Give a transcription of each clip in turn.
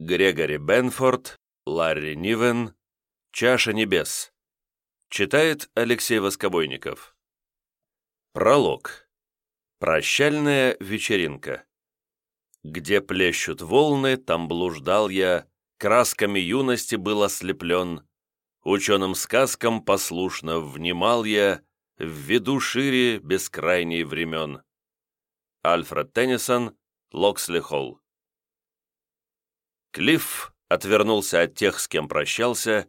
Грегори Бенфорд, Ларри Нивен, «Чаша небес». Читает Алексей Воскобойников. Пролог. Прощальная вечеринка. Где плещут волны, там блуждал я, Красками юности был ослеплен, Ученым сказкам послушно внимал я, В виду шире бескрайней времен. Альфред Теннисон, Локсли Холл. Клифф отвернулся от тех, с кем прощался,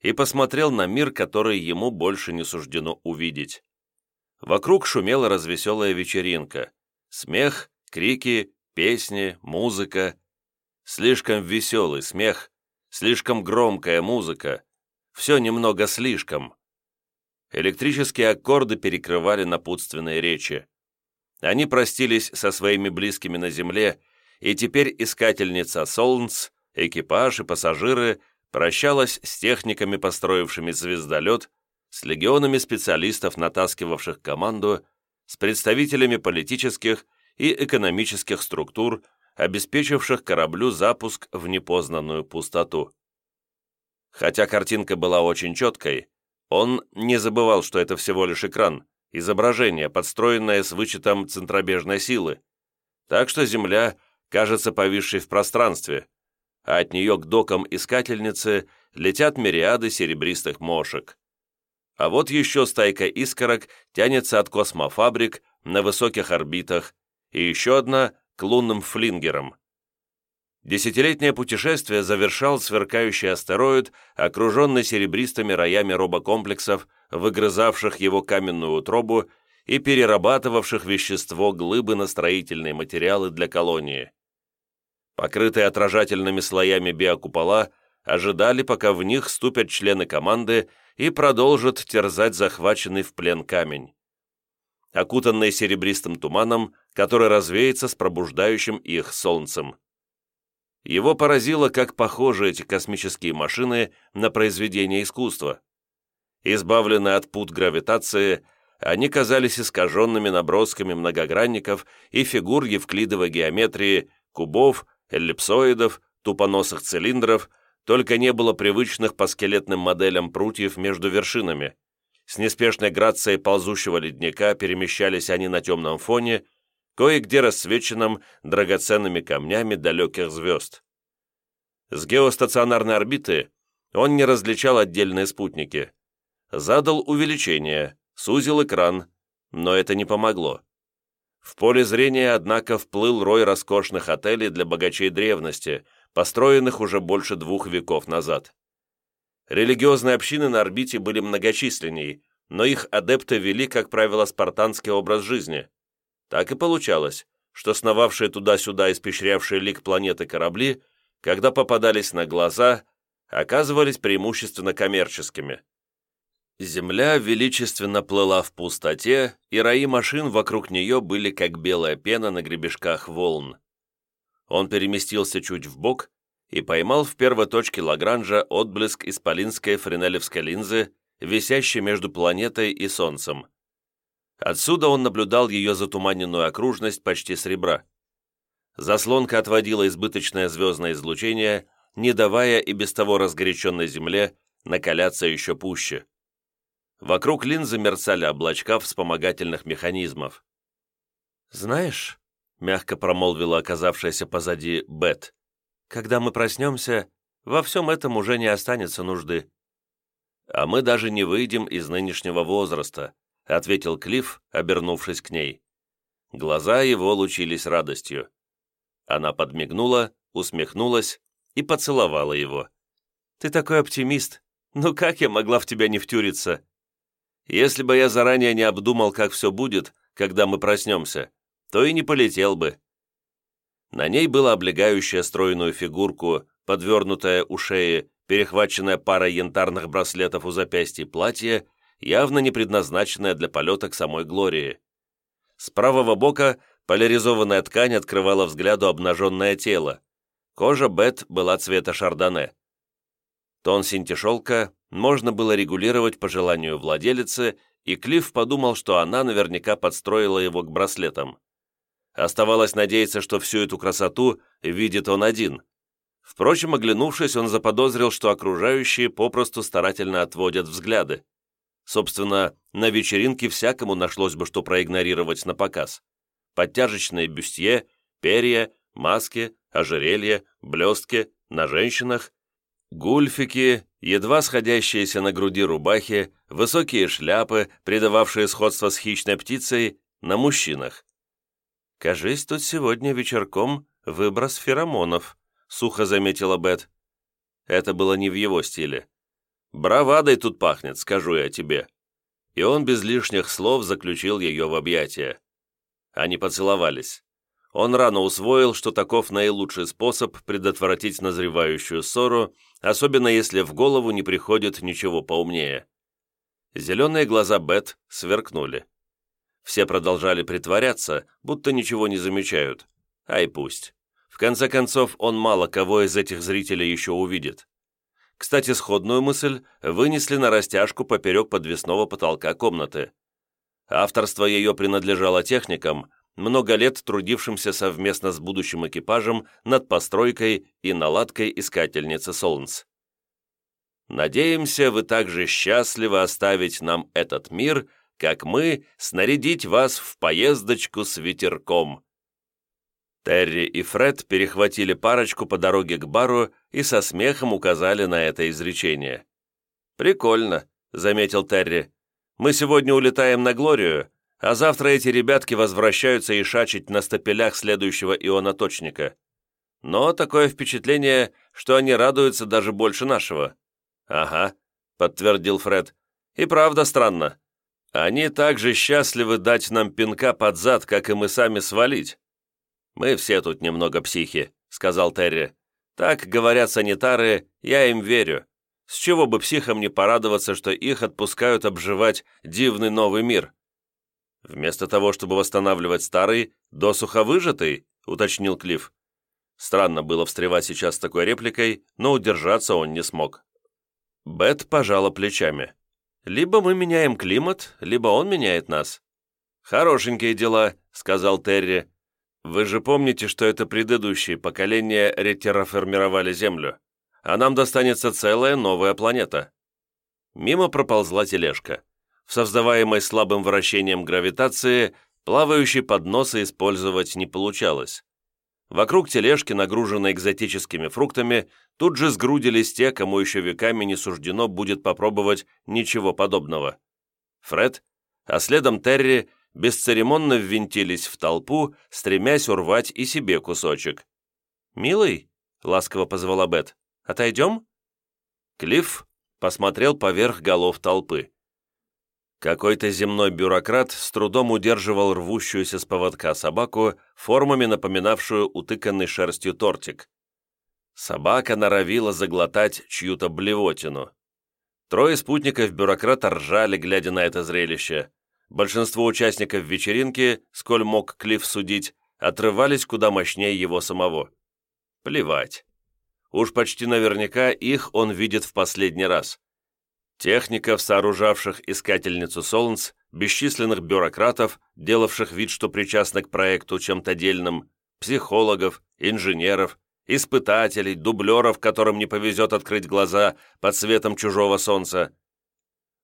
и посмотрел на мир, который ему больше не суждено увидеть. Вокруг шумела развеселая вечеринка. Смех, крики, песни, музыка. Слишком веселый смех, слишком громкая музыка. Все немного слишком. Электрические аккорды перекрывали напутственные речи. Они простились со своими близкими на земле, и теперь искательница Солнц, экипаж и пассажиры прощалась с техниками, построившими звездолет, с легионами специалистов, натаскивавших команду, с представителями политических и экономических структур, обеспечивших кораблю запуск в непознанную пустоту. Хотя картинка была очень четкой, он не забывал, что это всего лишь экран, изображение, подстроенное с вычетом центробежной силы, так что Земля кажется повисшей в пространстве, а от нее к докам искательницы летят мириады серебристых мошек. А вот еще стайка искорок тянется от космофабрик на высоких орбитах, и еще одна к лунным флингерам. Десятилетнее путешествие завершал сверкающий астероид, окруженный серебристыми роями робокомплексов, выгрызавших его каменную утробу и перерабатывавших вещество глыбы на строительные материалы для колонии покрытые отражательными слоями биокупола, ожидали, пока в них ступят члены команды и продолжат терзать захваченный в плен камень. Окутанные серебристым туманом, который развеется с пробуждающим их солнцем. Его поразило, как похожи эти космические машины на произведение искусства. Избавленные от пут гравитации, они казались искаженными набросками многогранников и фигур евклидовой геометрии, кубов эллипсоидов, тупоносых цилиндров, только не было привычных по скелетным моделям прутьев между вершинами. С неспешной грацией ползущего ледника перемещались они на темном фоне, кое-где рассвеченном драгоценными камнями далеких звезд. С геостационарной орбиты он не различал отдельные спутники. Задал увеличение, сузил экран, но это не помогло. В поле зрения, однако, вплыл рой роскошных отелей для богачей древности, построенных уже больше двух веков назад. Религиозные общины на орбите были многочисленней, но их адепты вели, как правило, спартанский образ жизни. Так и получалось, что сновавшие туда-сюда испещрявшие лик планеты корабли, когда попадались на глаза, оказывались преимущественно коммерческими. Земля величественно плыла в пустоте, и раи машин вокруг нее были как белая пена на гребешках волн. Он переместился чуть вбок и поймал в первой точке Лагранжа отблеск исполинской френелевской линзы, висящей между планетой и Солнцем. Отсюда он наблюдал ее затуманенную окружность почти с ребра. Заслонка отводила избыточное звездное излучение, не давая и без того разгоряченной Земле накаляться еще пуще. Вокруг линзы мерцали облачка вспомогательных механизмов. «Знаешь», — мягко промолвила оказавшаяся позади Бет, «когда мы проснемся, во всем этом уже не останется нужды». «А мы даже не выйдем из нынешнего возраста», — ответил Клифф, обернувшись к ней. Глаза его лучились радостью. Она подмигнула, усмехнулась и поцеловала его. «Ты такой оптимист! Ну как я могла в тебя не втюриться?» Если бы я заранее не обдумал, как все будет, когда мы проснемся, то и не полетел бы. На ней была облегающая стройную фигурку, подвернутая у шеи, перехваченная парой янтарных браслетов у запястья платье, явно не предназначенное для полета к самой Глории. С правого бока поляризованная ткань открывала взгляду обнаженное тело. Кожа Бет была цвета шардоне. Тон синтишелка можно было регулировать по желанию владелицы, и Клифф подумал, что она наверняка подстроила его к браслетам. Оставалось надеяться, что всю эту красоту видит он один. Впрочем, оглянувшись, он заподозрил, что окружающие попросту старательно отводят взгляды. Собственно, на вечеринке всякому нашлось бы, что проигнорировать на показ. Подтяжечные бюстье, перья, маски, ожерелья, блестки на женщинах, гульфики, едва сходящиеся на груди рубахи, высокие шляпы, придававшие сходство с хищной птицей, на мужчинах. «Кажись, тут сегодня вечерком выброс феромонов», — сухо заметила Бет. Это было не в его стиле. «Бравадой тут пахнет, скажу я тебе». И он без лишних слов заключил ее в объятия. Они поцеловались. Он рано усвоил, что таков наилучший способ предотвратить назревающую ссору, особенно если в голову не приходит ничего поумнее. Зеленые глаза Бет сверкнули. Все продолжали притворяться, будто ничего не замечают. Ай пусть. В конце концов, он мало кого из этих зрителей еще увидит. Кстати, сходную мысль вынесли на растяжку поперек подвесного потолка комнаты. Авторство ее принадлежало техникам, много лет трудившимся совместно с будущим экипажем над постройкой и наладкой искательницы Солнц. «Надеемся, вы также счастливы оставить нам этот мир», как мы снарядить вас в поездочку с ветерком». Терри и Фред перехватили парочку по дороге к бару и со смехом указали на это изречение. «Прикольно», — заметил Терри. «Мы сегодня улетаем на Глорию, а завтра эти ребятки возвращаются и шачить на стапелях следующего ионоточника. Но такое впечатление, что они радуются даже больше нашего». «Ага», — подтвердил Фред. «И правда странно. Они также счастливы дать нам пинка под зад, как и мы сами свалить. Мы все тут немного психи, сказал Терри. Так говорят санитары, я им верю. С чего бы психам не порадоваться, что их отпускают обживать дивный новый мир? Вместо того, чтобы восстанавливать старый, досуха выжатый, уточнил Клифф. Странно было встревать сейчас с такой репликой, но удержаться он не смог. Бет пожала плечами. Либо мы меняем климат, либо он меняет нас». «Хорошенькие дела», — сказал Терри. «Вы же помните, что это предыдущие поколения ретерраформировали Землю, а нам достанется целая новая планета». Мимо проползла тележка. Создаваемой слабым вращением гравитации плавающий подносы использовать не получалось. Вокруг тележки, нагруженной экзотическими фруктами, тут же сгрудились те, кому еще веками не суждено будет попробовать ничего подобного. Фред, а следом Терри, бесцеремонно ввинтились в толпу, стремясь урвать и себе кусочек. «Милый», — ласково позвала Бет, — «отойдем?» Клифф посмотрел поверх голов толпы. Какой-то земной бюрократ с трудом удерживал рвущуюся с поводка собаку, формами напоминавшую утыканный шерстью тортик. Собака норовила заглотать чью-то блевотину. Трое спутников бюрократа ржали, глядя на это зрелище. Большинство участников вечеринки, сколь мог Клифф судить, отрывались куда мощнее его самого. Плевать. Уж почти наверняка их он видит в последний раз. Техников, сооружавших искательницу Солнц, бесчисленных бюрократов, делавших вид, что причастны к проекту чем-то дельным, психологов, инженеров, испытателей, дублеров, которым не повезет открыть глаза под светом чужого солнца.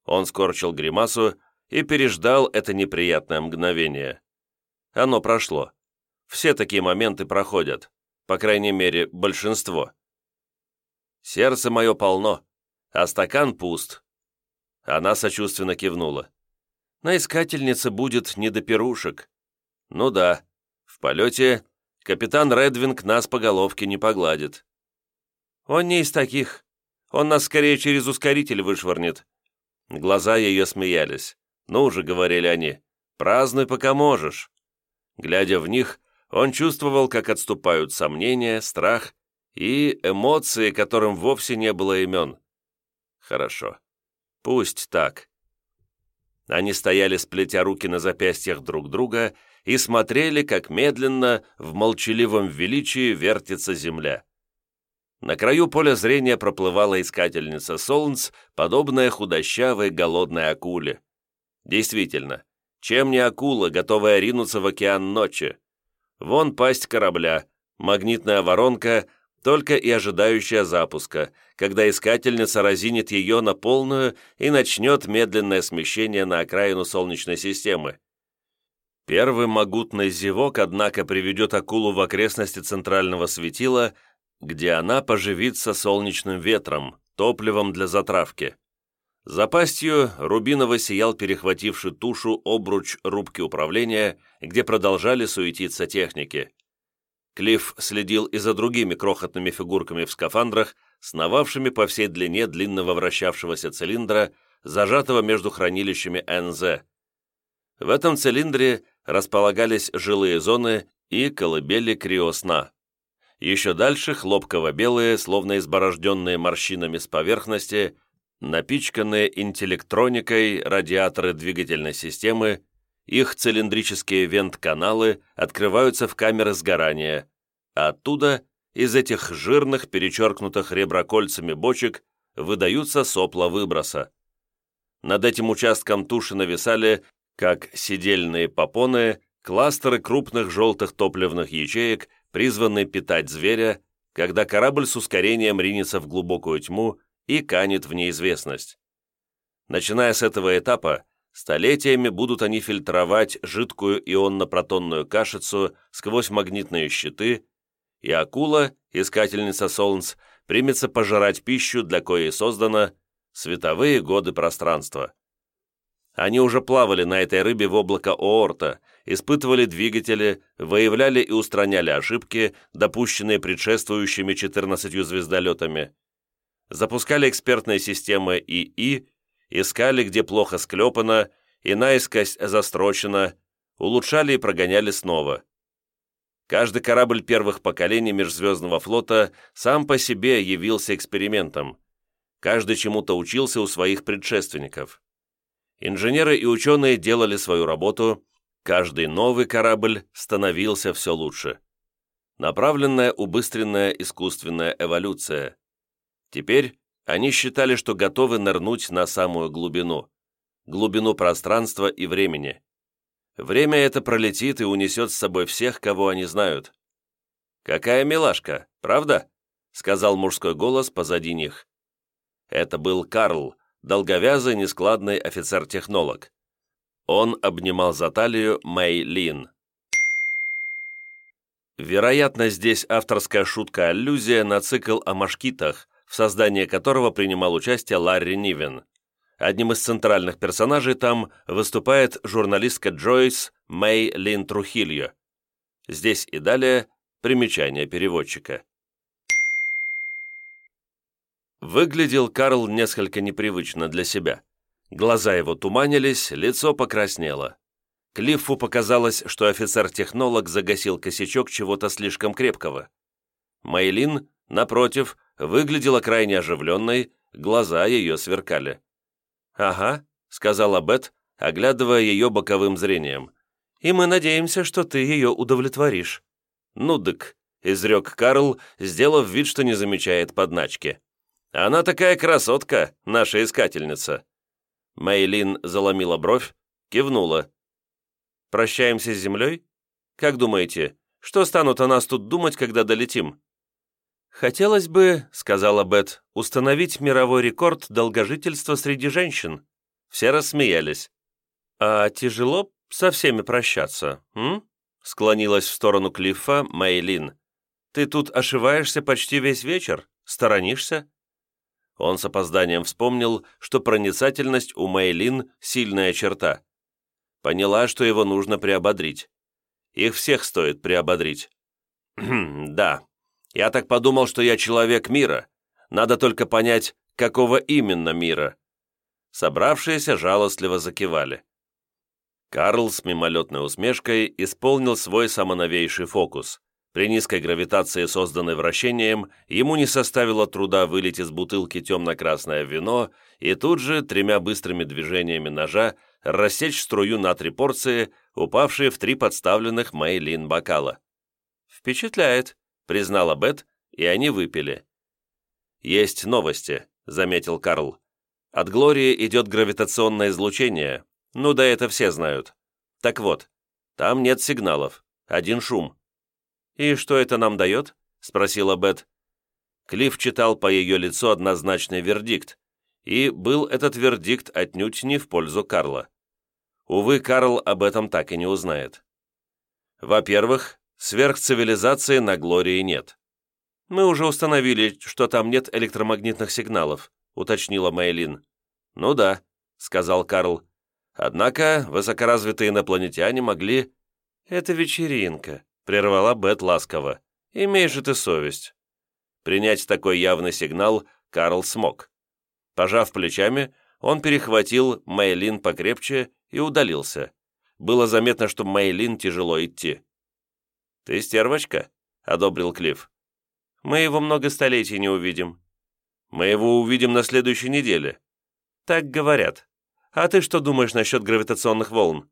Он скорчил гримасу и переждал это неприятное мгновение. Оно прошло. Все такие моменты проходят, по крайней мере, большинство. Сердце мое полно, а стакан пуст, она сочувственно кивнула. На искательнице будет не до пирушек. Ну да, в полете капитан Редвинг нас по головке не погладит. Он не из таких. Он нас скорее через ускоритель вышвырнет. Глаза ее смеялись. Ну уже, говорили они, празднуй, пока можешь. Глядя в них, он чувствовал, как отступают сомнения, страх и эмоции, которым вовсе не было имен. Хорошо. Пусть так. Они стояли, сплетя руки на запястьях друг друга, и смотрели, как медленно, в молчаливом величии вертится земля. На краю поля зрения проплывала искательница Солнц, подобная худощавой голодной акуле. Действительно, чем не акула, готовая ринуться в океан ночи? Вон пасть корабля, магнитная воронка, только и ожидающая запуска, когда искательница разинит ее на полную и начнет медленное смещение на окраину Солнечной системы. Первый могутный зевок, однако, приведет акулу в окрестности центрального светила, где она поживится солнечным ветром, топливом для затравки. За пастью Рубинова сиял перехвативший тушу обруч рубки управления, где продолжали суетиться техники. Клифф следил и за другими крохотными фигурками в скафандрах, сновавшими по всей длине длинного вращавшегося цилиндра, зажатого между хранилищами НЗ. В этом цилиндре располагались жилые зоны и колыбели криосна. Еще дальше хлопково-белые, словно изборожденные морщинами с поверхности, напичканные интеллектроникой радиаторы двигательной системы их цилиндрические вент-каналы открываются в камеры сгорания, а оттуда, из этих жирных, перечеркнутых реброкольцами бочек, выдаются сопла выброса. Над этим участком туши нависали, как сидельные попоны, кластеры крупных желтых топливных ячеек, призванные питать зверя, когда корабль с ускорением ринется в глубокую тьму и канет в неизвестность. Начиная с этого этапа, Столетиями будут они фильтровать жидкую ионно-протонную кашицу сквозь магнитные щиты, и акула, искательница солнц, примется пожирать пищу, для коей создано световые годы пространства. Они уже плавали на этой рыбе в облако Оорта, испытывали двигатели, выявляли и устраняли ошибки, допущенные предшествующими 14 звездолетами, запускали экспертные системы ИИ искали, где плохо склепано и наискось застрочено, улучшали и прогоняли снова. Каждый корабль первых поколений Межзвездного флота сам по себе явился экспериментом. Каждый чему-то учился у своих предшественников. Инженеры и ученые делали свою работу, каждый новый корабль становился все лучше. Направленная убыстренная искусственная эволюция. Теперь они считали, что готовы нырнуть на самую глубину, глубину пространства и времени. Время это пролетит и унесет с собой всех, кого они знают. «Какая милашка, правда?» — сказал мужской голос позади них. Это был Карл, долговязый, нескладный офицер-технолог. Он обнимал за талию Мэй Лин. Вероятно, здесь авторская шутка-аллюзия на цикл о машкитах, в создании которого принимал участие Ларри Нивен. Одним из центральных персонажей там выступает журналистка Джойс Мэй Лин Трухильо. Здесь и далее примечание переводчика. Выглядел Карл несколько непривычно для себя. Глаза его туманились, лицо покраснело. Клиффу показалось, что офицер-технолог загасил косячок чего-то слишком крепкого. Мейлин, напротив, выглядела крайне оживленной, глаза ее сверкали. «Ага», — сказала Бет, оглядывая ее боковым зрением. «И мы надеемся, что ты ее удовлетворишь». «Ну дык», — изрек Карл, сделав вид, что не замечает подначки. «Она такая красотка, наша искательница». Мейлин заломила бровь, кивнула. «Прощаемся с землей? Как думаете, что станут о нас тут думать, когда долетим?» «Хотелось бы, — сказала Бет, — установить мировой рекорд долгожительства среди женщин». Все рассмеялись. «А тяжело со всеми прощаться, м?» Склонилась в сторону Клиффа Мейлин. «Ты тут ошиваешься почти весь вечер? Сторонишься?» Он с опозданием вспомнил, что проницательность у Мейлин — сильная черта. Поняла, что его нужно приободрить. Их всех стоит приободрить. «Да, я так подумал, что я человек мира. Надо только понять, какого именно мира». Собравшиеся жалостливо закивали. Карл с мимолетной усмешкой исполнил свой самоновейший фокус. При низкой гравитации, созданной вращением, ему не составило труда вылить из бутылки темно-красное вино и тут же, тремя быстрыми движениями ножа, рассечь струю на три порции, упавшие в три подставленных Мэйлин бокала. «Впечатляет», признала Бет, и они выпили. «Есть новости», — заметил Карл. «От Глории идет гравитационное излучение. Ну да это все знают. Так вот, там нет сигналов, один шум». «И что это нам дает?» — спросила Бет. Клифф читал по ее лицу однозначный вердикт, и был этот вердикт отнюдь не в пользу Карла. Увы, Карл об этом так и не узнает. Во-первых, сверхцивилизации на Глории нет. «Мы уже установили, что там нет электромагнитных сигналов», уточнила Мейлин. «Ну да», — сказал Карл. «Однако высокоразвитые инопланетяне могли...» «Это вечеринка», — прервала Бет ласково. «Имей же ты совесть». Принять такой явный сигнал Карл смог. Пожав плечами, он перехватил Мейлин покрепче и удалился. Было заметно, что Мейлин тяжело идти. «Ты стервочка?» — одобрил Клифф. «Мы его много столетий не увидим». «Мы его увидим на следующей неделе». «Так говорят. А ты что думаешь насчет гравитационных волн?»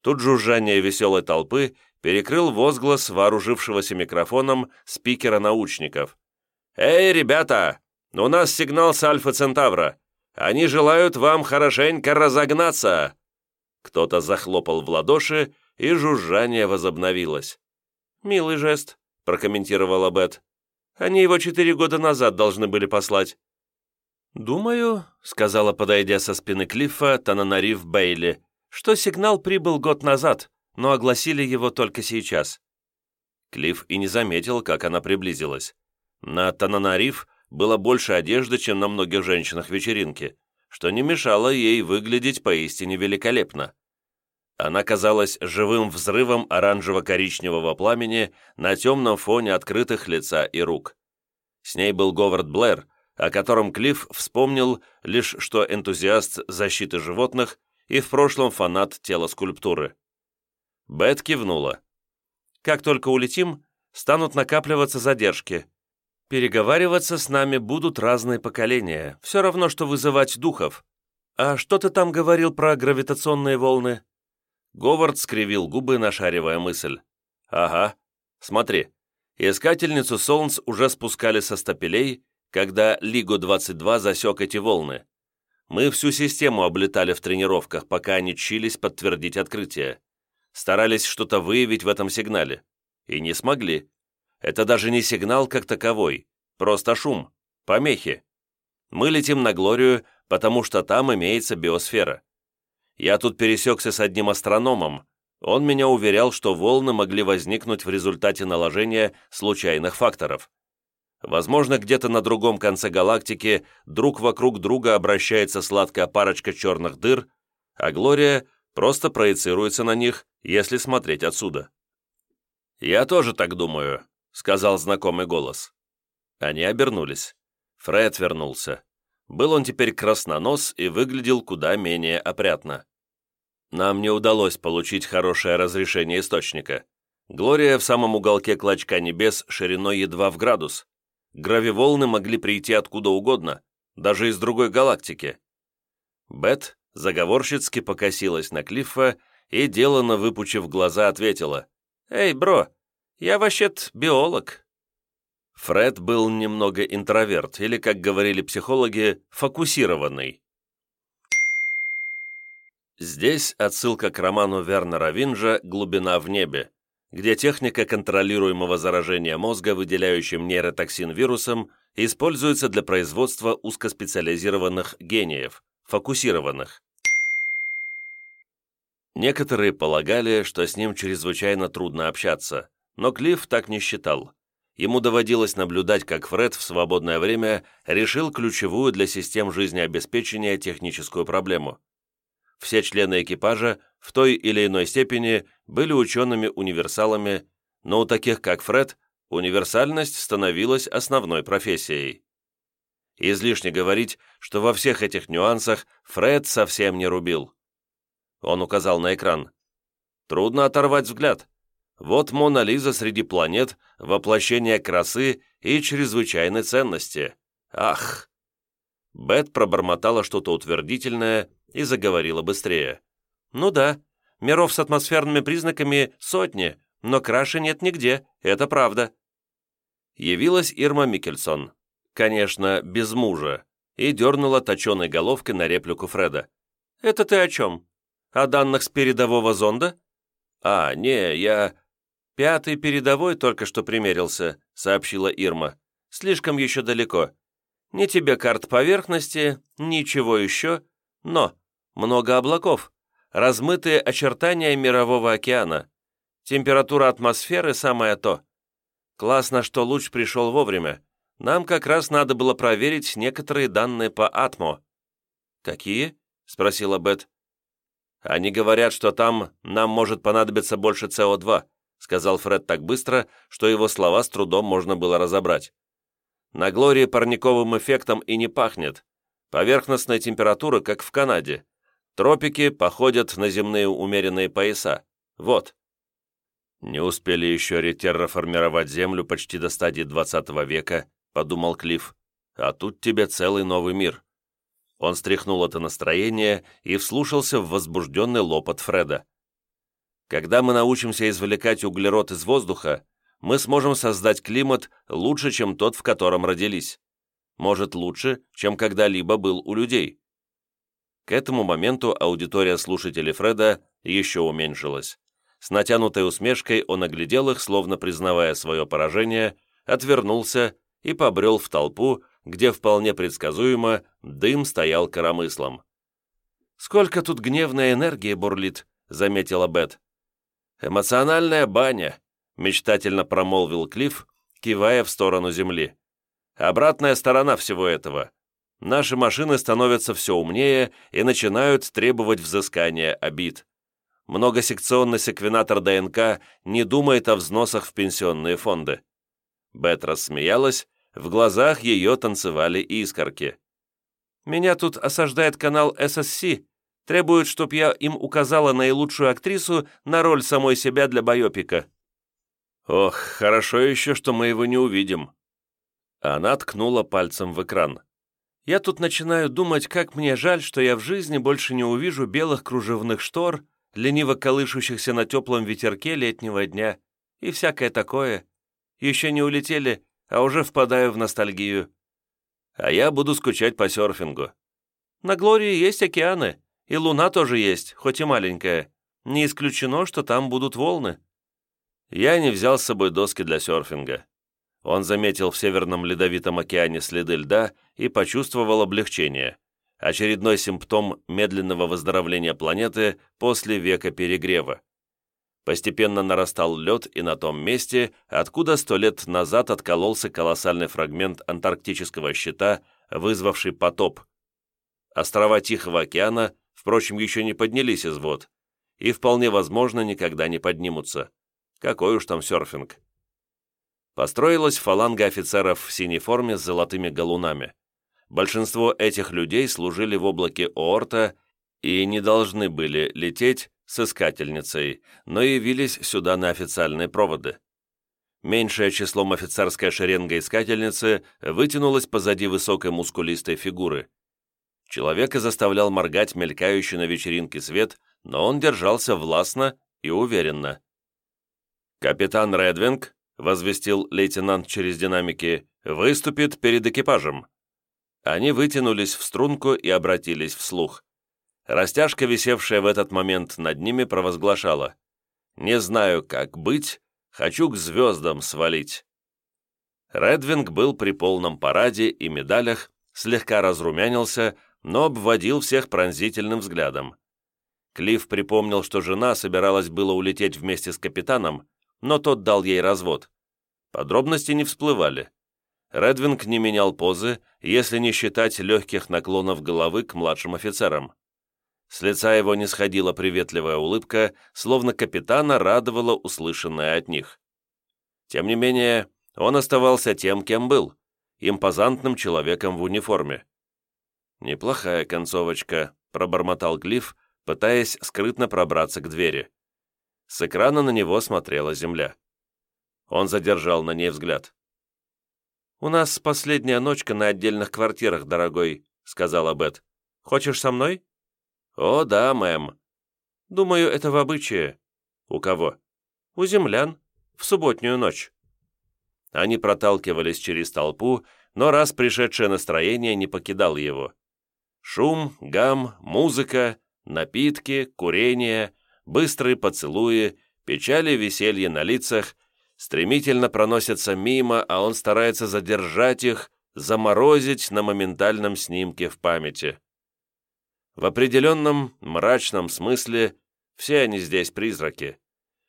Тут жужжание веселой толпы перекрыл возглас вооружившегося микрофоном спикера научников. «Эй, ребята! У нас сигнал с Альфа Центавра! Они желают вам хорошенько разогнаться!» Кто-то захлопал в ладоши, и жужжание возобновилось. «Милый жест», — прокомментировала Бет. «Они его четыре года назад должны были послать». «Думаю», — сказала, подойдя со спины Клиффа, Тананариф Бейли, «что сигнал прибыл год назад, но огласили его только сейчас». Клифф и не заметил, как она приблизилась. На Тананариф было больше одежды, чем на многих женщинах вечеринки, что не мешало ей выглядеть поистине великолепно. Она казалась живым взрывом оранжево-коричневого пламени на темном фоне открытых лица и рук. С ней был Говард Блэр, о котором Клифф вспомнил лишь, что энтузиаст защиты животных и в прошлом фанат телоскульптуры. Бет кивнула. «Как только улетим, станут накапливаться задержки. Переговариваться с нами будут разные поколения, все равно, что вызывать духов. А что ты там говорил про гравитационные волны?» Говард скривил губы, нашаривая мысль. «Ага. Смотри. Искательницу Солнц уже спускали со стапелей, когда Лигу-22 засек эти волны. Мы всю систему облетали в тренировках, пока они чились подтвердить открытие. Старались что-то выявить в этом сигнале. И не смогли. Это даже не сигнал как таковой, просто шум, помехи. Мы летим на Глорию, потому что там имеется биосфера. Я тут пересекся с одним астрономом. Он меня уверял, что волны могли возникнуть в результате наложения случайных факторов. Возможно, где-то на другом конце галактики друг вокруг друга обращается сладкая парочка черных дыр, а Глория просто проецируется на них, если смотреть отсюда. «Я тоже так думаю», — сказал знакомый голос. Они обернулись. Фред вернулся. Был он теперь краснонос и выглядел куда менее опрятно. Нам не удалось получить хорошее разрешение источника. Глория в самом уголке клочка небес шириной едва в градус. Гравиволны могли прийти откуда угодно, даже из другой галактики. Бет заговорщицки покосилась на Клиффа и, деланно выпучив глаза, ответила. «Эй, бро, я вообще-то биолог». Фред был немного интроверт, или, как говорили психологи, фокусированный. Здесь отсылка к роману Вернера Винжа «Глубина в небе», где техника контролируемого заражения мозга, выделяющим нейротоксин вирусом, используется для производства узкоспециализированных гениев, фокусированных. Некоторые полагали, что с ним чрезвычайно трудно общаться, но Клифф так не считал. Ему доводилось наблюдать, как Фред в свободное время решил ключевую для систем жизнеобеспечения техническую проблему все члены экипажа в той или иной степени были учеными-универсалами, но у таких, как Фред, универсальность становилась основной профессией. Излишне говорить, что во всех этих нюансах Фред совсем не рубил. Он указал на экран. Трудно оторвать взгляд. Вот Мона Лиза среди планет, воплощение красы и чрезвычайной ценности. Ах! Бет пробормотала что-то утвердительное и заговорила быстрее. «Ну да, миров с атмосферными признаками сотни, но краши нет нигде, это правда». Явилась Ирма Микельсон, конечно, без мужа, и дернула точеной головкой на реплику Фреда. «Это ты о чем? О данных с передового зонда?» «А, не, я...» «Пятый передовой только что примерился», — сообщила Ирма. Слишком еще далеко. Ни тебе карт поверхности, ничего еще, но много облаков, размытые очертания мирового океана. Температура атмосферы самое то. Классно, что луч пришел вовремя. Нам как раз надо было проверить некоторые данные по Атмо». «Какие?» — спросила Бет. «Они говорят, что там нам может понадобиться больше СО2», сказал Фред так быстро, что его слова с трудом можно было разобрать. «На Глории парниковым эффектом и не пахнет. Поверхностная температура, как в Канаде. Тропики походят на земные умеренные пояса. Вот». «Не успели еще ретерраформировать Землю почти до стадии 20 века», — подумал Клифф. «А тут тебе целый новый мир». Он стряхнул это настроение и вслушался в возбужденный лопот Фреда. «Когда мы научимся извлекать углерод из воздуха, мы сможем создать климат лучше, чем тот, в котором родились. Может, лучше, чем когда-либо был у людей». К этому моменту аудитория слушателей Фреда еще уменьшилась. С натянутой усмешкой он оглядел их, словно признавая свое поражение, отвернулся и побрел в толпу, где вполне предсказуемо дым стоял коромыслом. «Сколько тут гневной энергии бурлит», — заметила Бет. «Эмоциональная баня», — мечтательно промолвил Клифф, кивая в сторону земли. «Обратная сторона всего этого. Наши машины становятся все умнее и начинают требовать взыскания обид многосекционный секвенатор ДНК не думает о взносах в пенсионные фонды. Бет рассмеялась, в глазах ее танцевали искорки. «Меня тут осаждает канал SSC, требует, чтоб я им указала наилучшую актрису на роль самой себя для байопика». «Ох, хорошо еще, что мы его не увидим». Она ткнула пальцем в экран. «Я тут начинаю думать, как мне жаль, что я в жизни больше не увижу белых кружевных штор, лениво колышущихся на теплом ветерке летнего дня и всякое такое. Еще не улетели, а уже впадаю в ностальгию. А я буду скучать по серфингу. На Глории есть океаны, и луна тоже есть, хоть и маленькая. Не исключено, что там будут волны. Я не взял с собой доски для серфинга. Он заметил в Северном Ледовитом океане следы льда и почувствовал облегчение очередной симптом медленного выздоровления планеты после века перегрева. Постепенно нарастал лед и на том месте, откуда сто лет назад откололся колоссальный фрагмент антарктического щита, вызвавший потоп. Острова Тихого океана, впрочем, еще не поднялись из вод, и вполне возможно никогда не поднимутся. Какой уж там серфинг. Построилась фаланга офицеров в синей форме с золотыми галунами. Большинство этих людей служили в облаке Оорта и не должны были лететь с искательницей, но явились сюда на официальные проводы. Меньшее числом офицерская шеренга искательницы вытянулась позади высокой мускулистой фигуры. Человека заставлял моргать мелькающий на вечеринке свет, но он держался властно и уверенно. «Капитан Редвинг», — возвестил лейтенант через динамики, — «выступит перед экипажем». Они вытянулись в струнку и обратились вслух. Растяжка, висевшая в этот момент над ними, провозглашала «Не знаю, как быть, хочу к звездам свалить». Редвинг был при полном параде и медалях, слегка разрумянился, но обводил всех пронзительным взглядом. Клифф припомнил, что жена собиралась было улететь вместе с капитаном, но тот дал ей развод. Подробности не всплывали. Редвинг не менял позы, если не считать легких наклонов головы к младшим офицерам. С лица его не сходила приветливая улыбка, словно капитана радовала услышанное от них. Тем не менее, он оставался тем, кем был, импозантным человеком в униформе. «Неплохая концовочка», — пробормотал Глиф, пытаясь скрытно пробраться к двери. С экрана на него смотрела земля. Он задержал на ней взгляд. «У нас последняя ночка на отдельных квартирах, дорогой», — сказала Бет. «Хочешь со мной?» «О, да, мэм». «Думаю, это в обычае». «У кого?» «У землян. В субботнюю ночь». Они проталкивались через толпу, но раз пришедшее настроение не покидал его. Шум, гам, музыка, напитки, курение, быстрые поцелуи, печали веселье на лицах — стремительно проносятся мимо, а он старается задержать их, заморозить на моментальном снимке в памяти. В определенном мрачном смысле все они здесь призраки.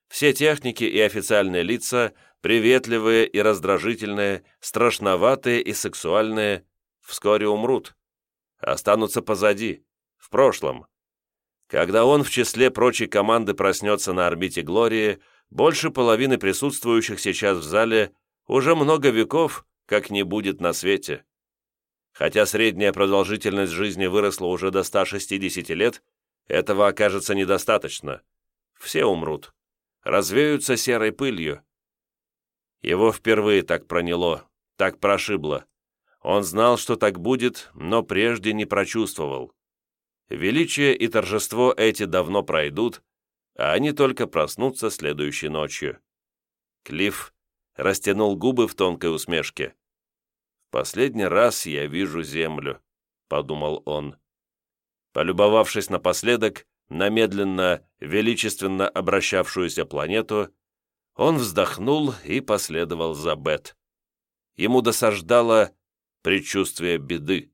Все техники и официальные лица, приветливые и раздражительные, страшноватые и сексуальные, вскоре умрут. Останутся позади, в прошлом. Когда он в числе прочей команды проснется на орбите Глории, больше половины присутствующих сейчас в зале уже много веков как не будет на свете. Хотя средняя продолжительность жизни выросла уже до 160 лет, этого окажется недостаточно. Все умрут. Развеются серой пылью. Его впервые так проняло, так прошибло. Он знал, что так будет, но прежде не прочувствовал. Величие и торжество эти давно пройдут, а они только проснутся следующей ночью. Клифф растянул губы в тонкой усмешке. «Последний раз я вижу землю», — подумал он. Полюбовавшись напоследок на медленно, величественно обращавшуюся планету, он вздохнул и последовал за Бет. Ему досаждало предчувствие беды.